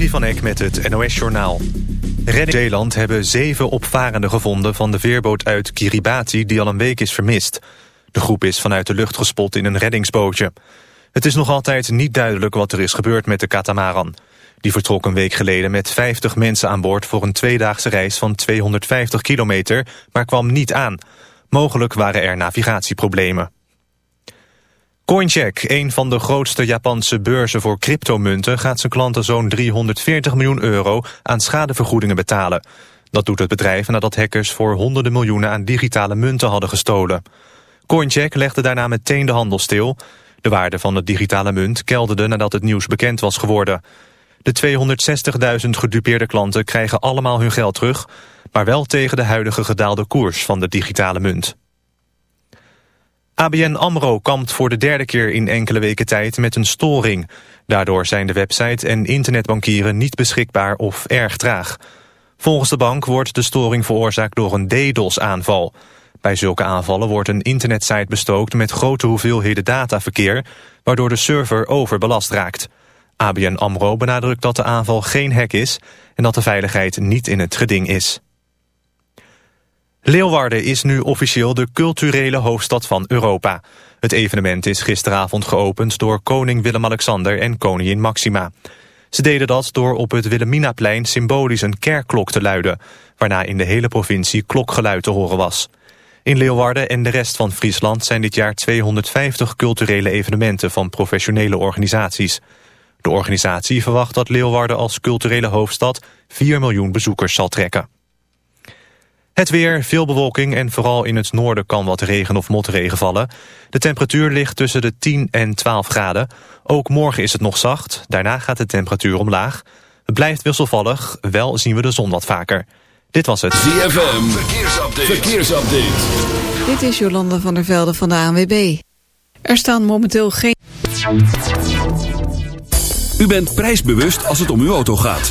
Levi van Eck met het NOS-journaal. Redding Zeeland hebben zeven opvarenden gevonden van de veerboot uit Kiribati... die al een week is vermist. De groep is vanuit de lucht gespot in een reddingsbootje. Het is nog altijd niet duidelijk wat er is gebeurd met de katamaran. Die vertrok een week geleden met 50 mensen aan boord... voor een tweedaagse reis van 250 kilometer, maar kwam niet aan. Mogelijk waren er navigatieproblemen. Coincheck, een van de grootste Japanse beurzen voor cryptomunten... gaat zijn klanten zo'n 340 miljoen euro aan schadevergoedingen betalen. Dat doet het bedrijf nadat hackers voor honderden miljoenen aan digitale munten hadden gestolen. Coincheck legde daarna meteen de handel stil. De waarde van de digitale munt kelderde nadat het nieuws bekend was geworden. De 260.000 gedupeerde klanten krijgen allemaal hun geld terug... maar wel tegen de huidige gedaalde koers van de digitale munt. ABN AMRO kampt voor de derde keer in enkele weken tijd met een storing. Daardoor zijn de website en internetbankieren niet beschikbaar of erg traag. Volgens de bank wordt de storing veroorzaakt door een DDoS-aanval. Bij zulke aanvallen wordt een internetsite bestookt met grote hoeveelheden dataverkeer... waardoor de server overbelast raakt. ABN AMRO benadrukt dat de aanval geen hack is... en dat de veiligheid niet in het geding is. Leeuwarden is nu officieel de culturele hoofdstad van Europa. Het evenement is gisteravond geopend door koning Willem-Alexander en koningin Maxima. Ze deden dat door op het Wilhelminaplein symbolisch een kerkklok te luiden... waarna in de hele provincie klokgeluid te horen was. In Leeuwarden en de rest van Friesland zijn dit jaar 250 culturele evenementen van professionele organisaties. De organisatie verwacht dat Leeuwarden als culturele hoofdstad 4 miljoen bezoekers zal trekken. Het weer, veel bewolking en vooral in het noorden kan wat regen of motregen vallen. De temperatuur ligt tussen de 10 en 12 graden. Ook morgen is het nog zacht, daarna gaat de temperatuur omlaag. Het blijft wisselvallig, wel zien we de zon wat vaker. Dit was het ZFM, verkeersupdate. verkeersupdate. Dit is Jolanda van der Velde van de ANWB. Er staan momenteel geen... U bent prijsbewust als het om uw auto gaat.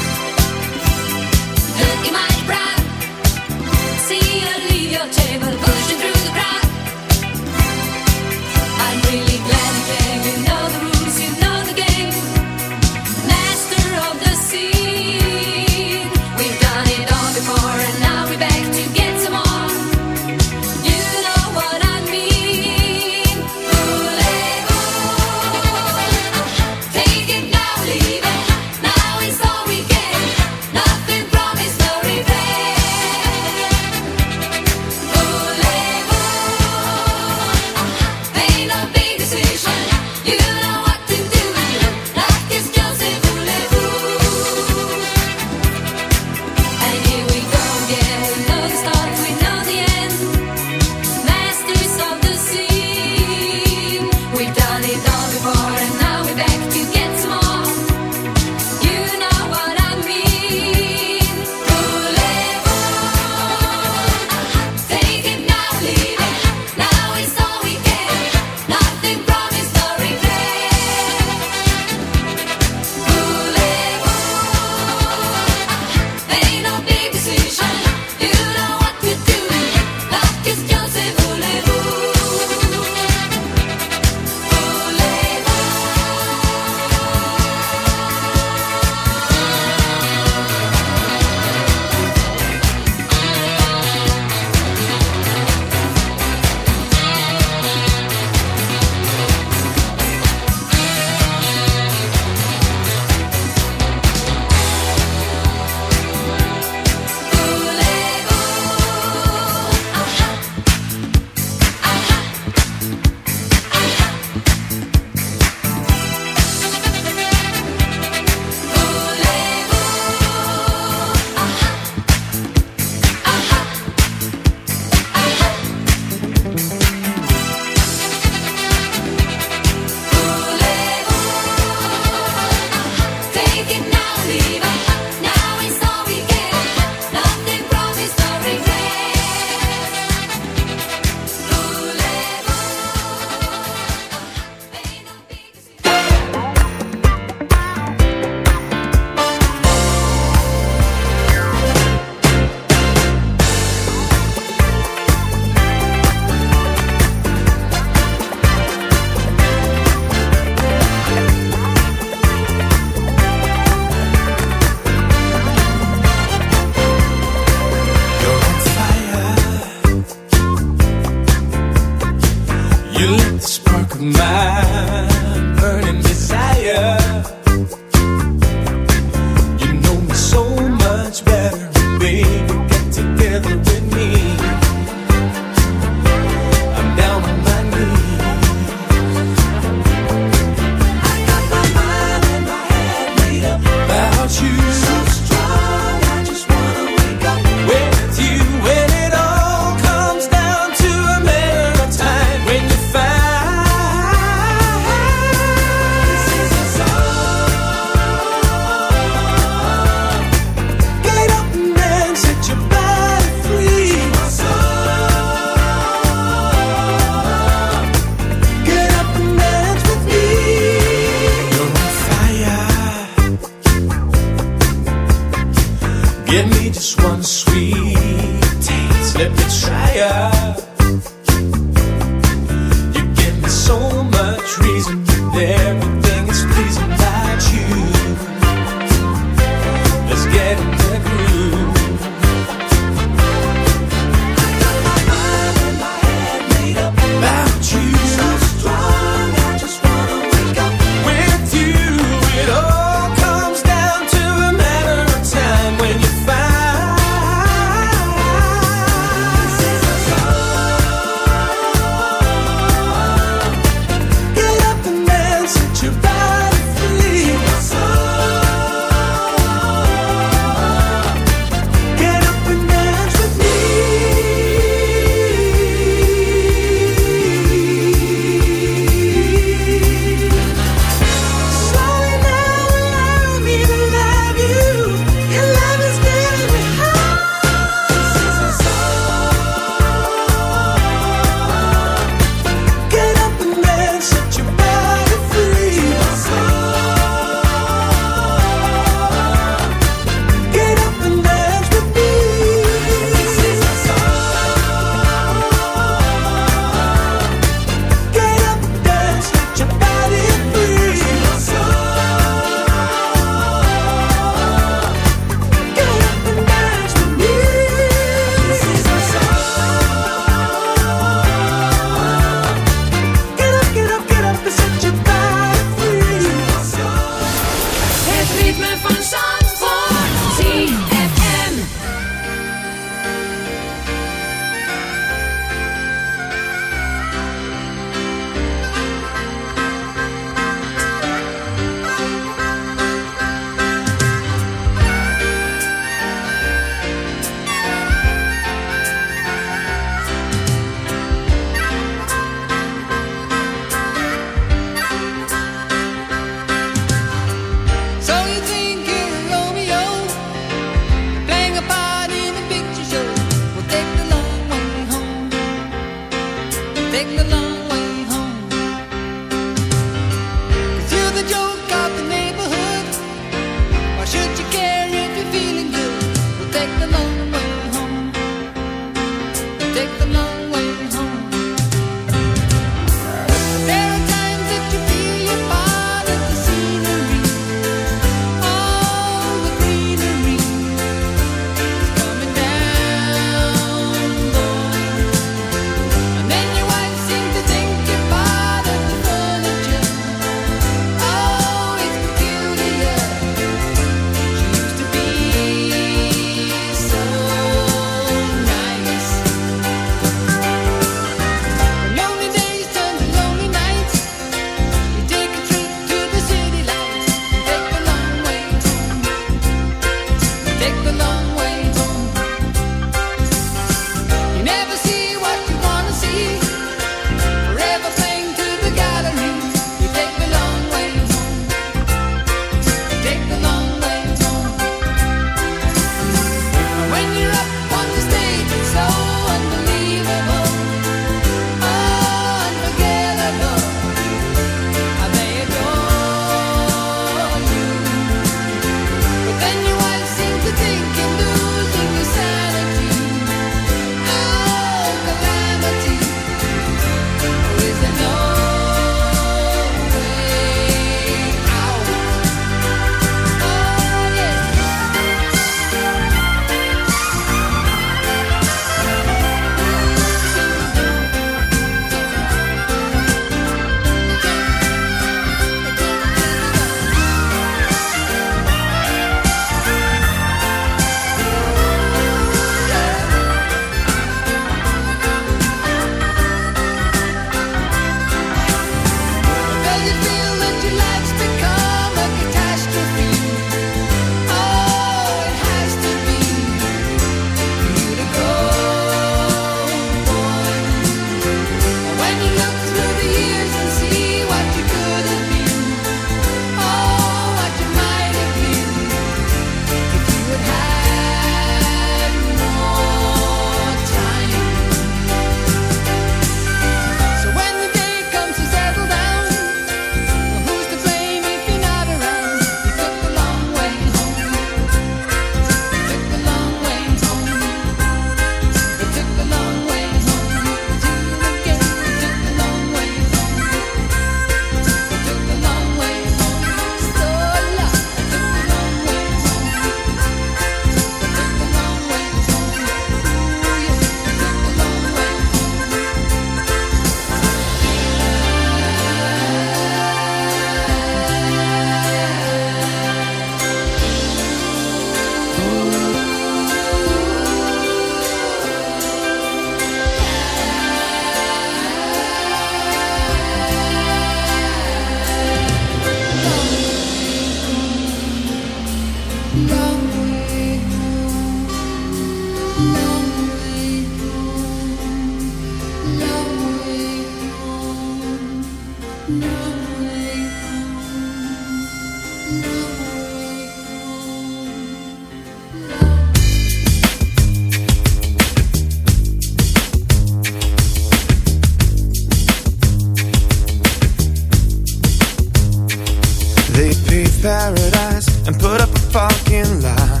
Paradise and put up a fucking lie.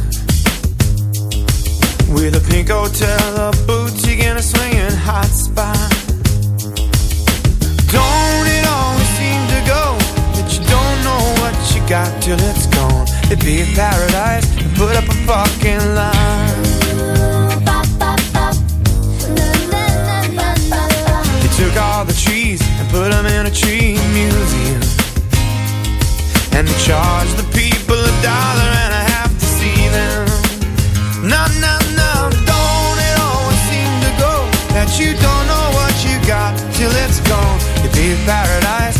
With a pink hotel, a boutique, and a swinging hot spot. Don't it always seem to go that you don't know what you got till it's gone? It'd be a paradise and put up a fucking line. And charge the people a dollar and a half to see them. No, no, no, don't it always seem to go that you don't know what you got till it's gone? You be paradise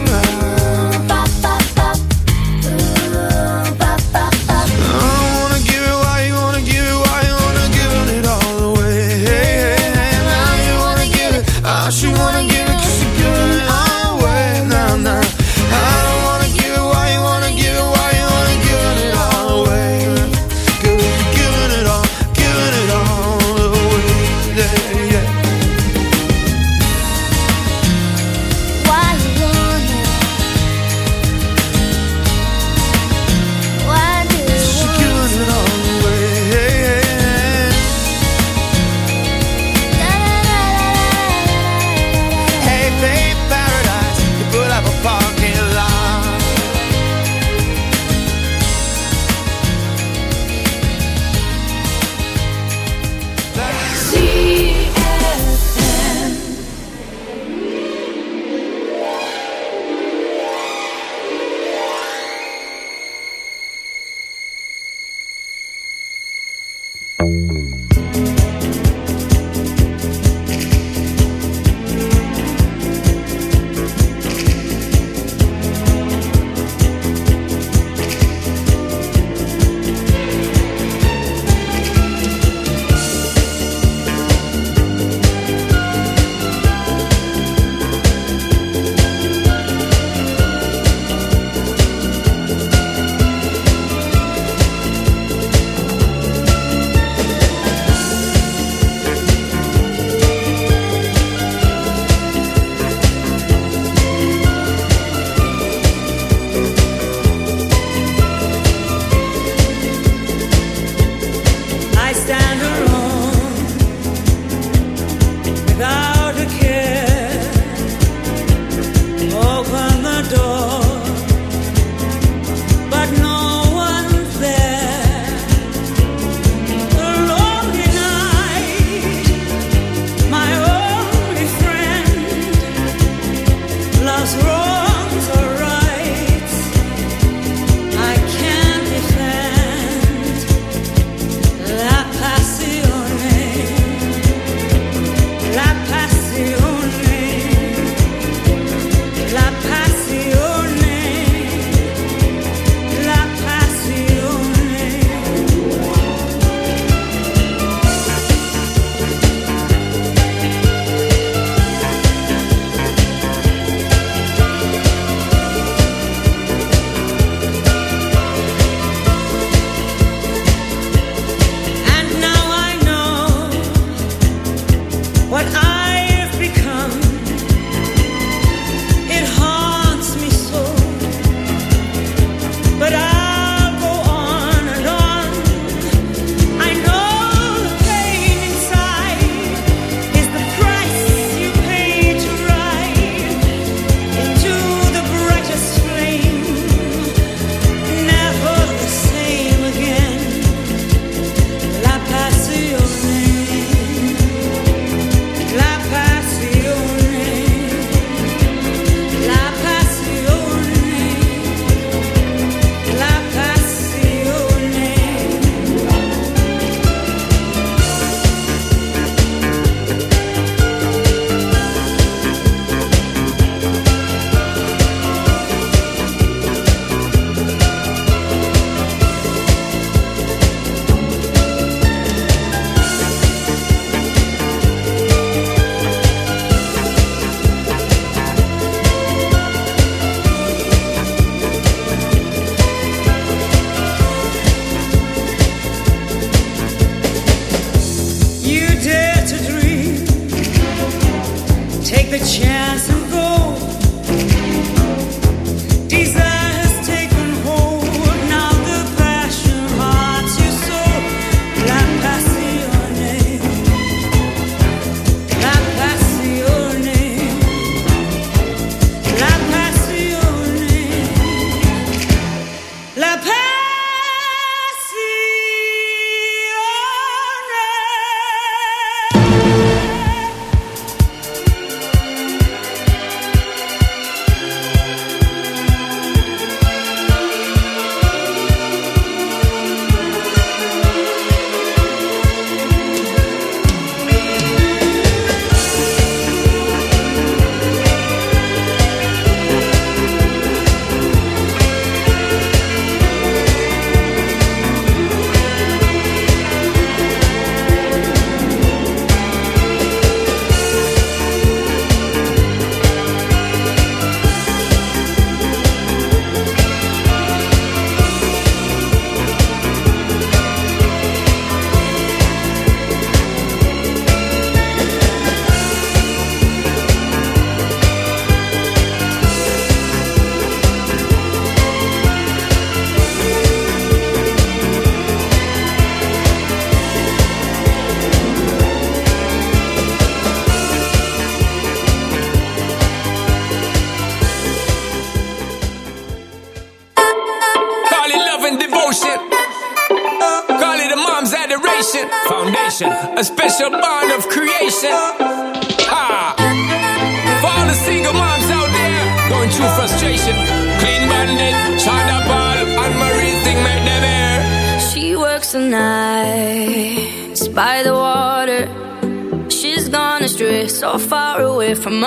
Música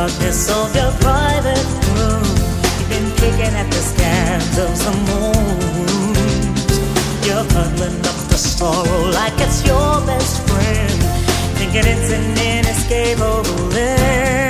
darkness of your private room. You've been picking at the scabs of the moon. You're huddling up the sorrow like it's your best friend, thinking it's an inescapable end.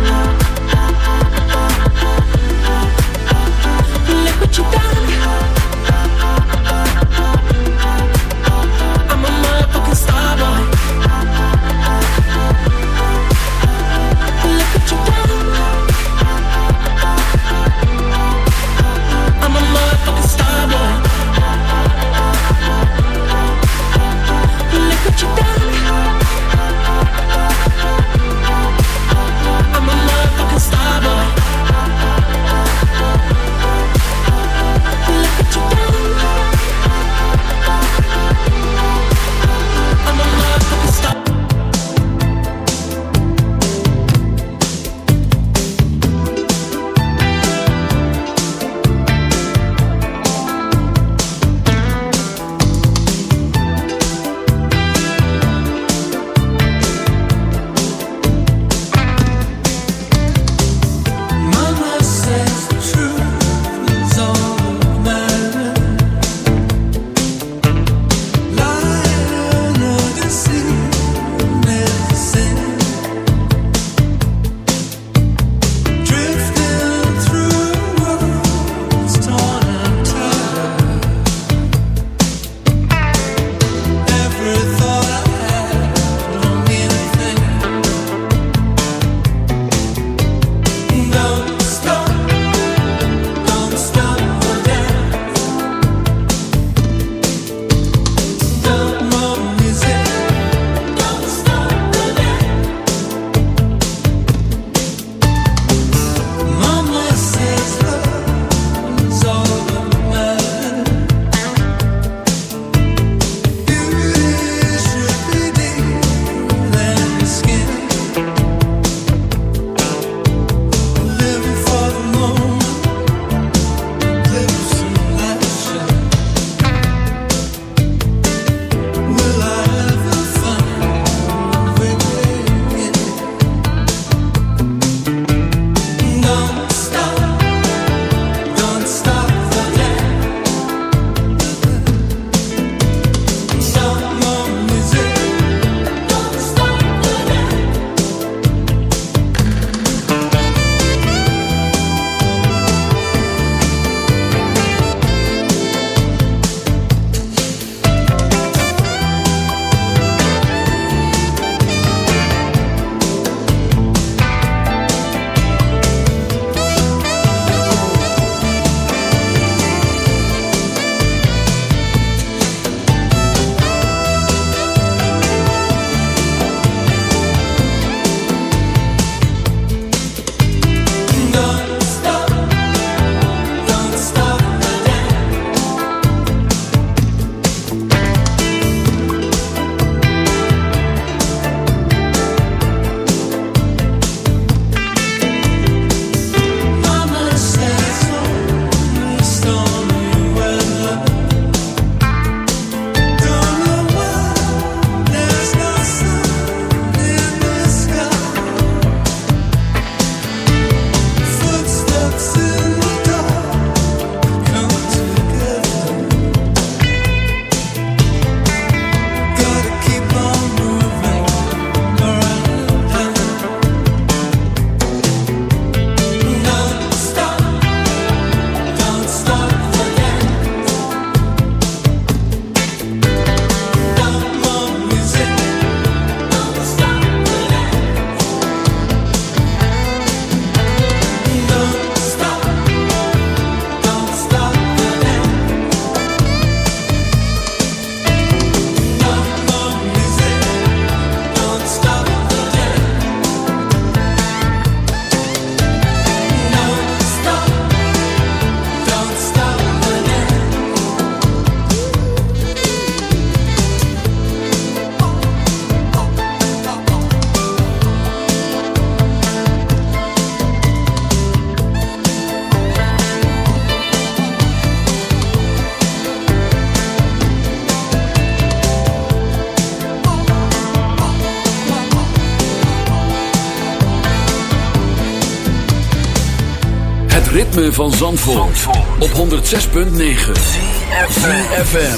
ritme van Zandvoort, op 106.9 CFFM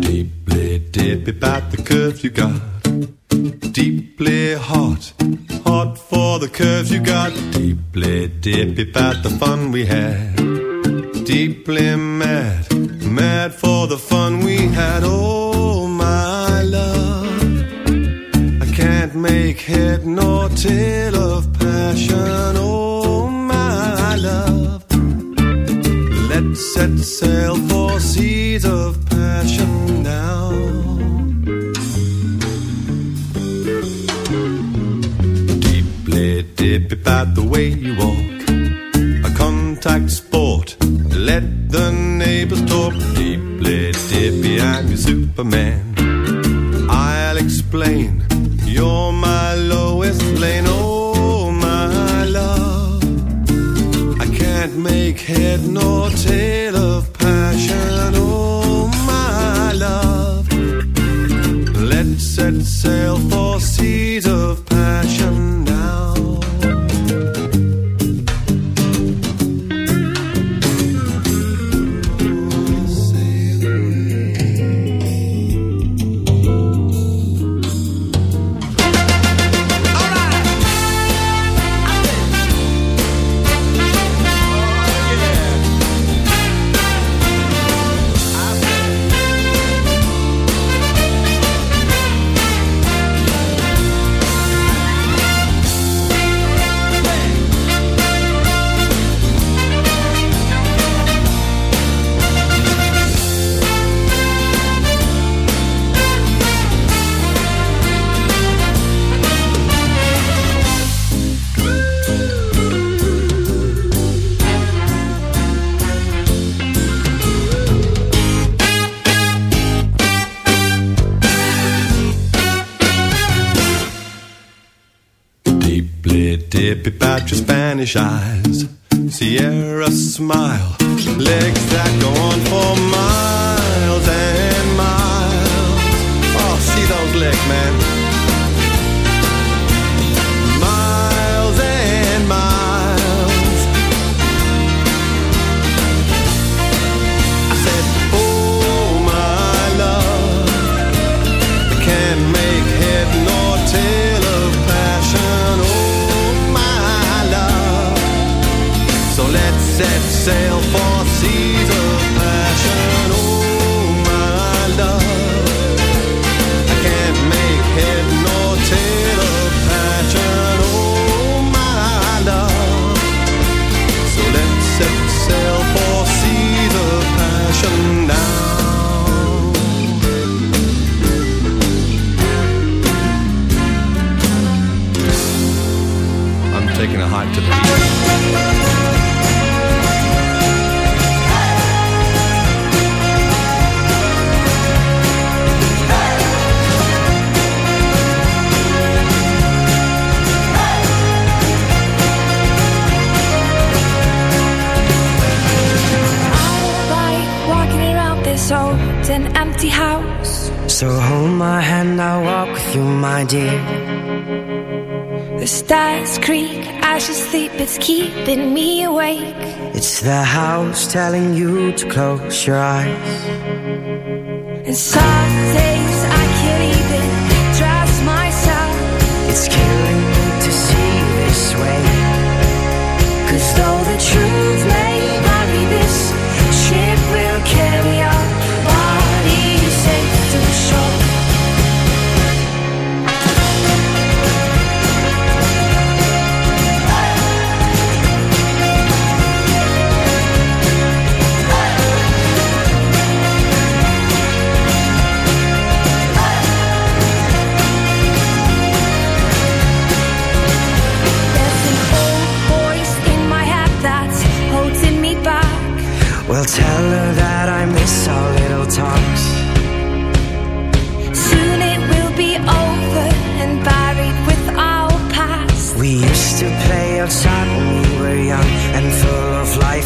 Deeply dip about the curve you got. Deeply hot, hot for the curves you got. Deeply dip about the fun we had. taking a hike to the this old and empty house. So hold my hand, I'll walk with you, my dear the stars creak as you sleep, it's keeping me awake. It's the house telling you to close your eyes. And some days I can't even trust myself. It's chaos.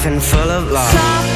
And full of love.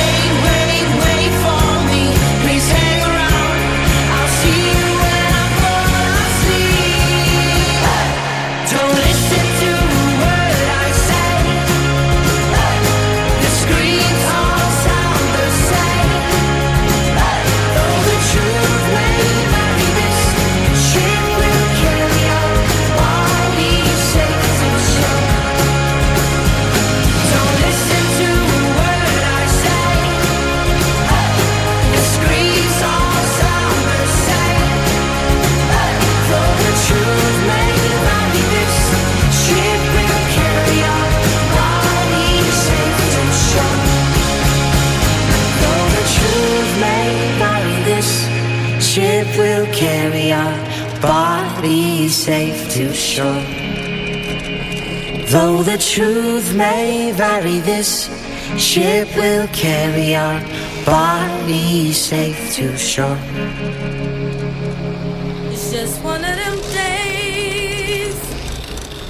carry our bodies safe to shore. Though the truth may vary, this ship will carry our bodies safe to shore. It's just one of them days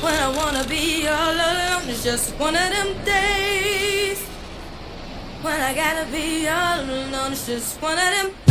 when I wanna be all alone. It's just one of them days when I gotta be all alone. It's just one of them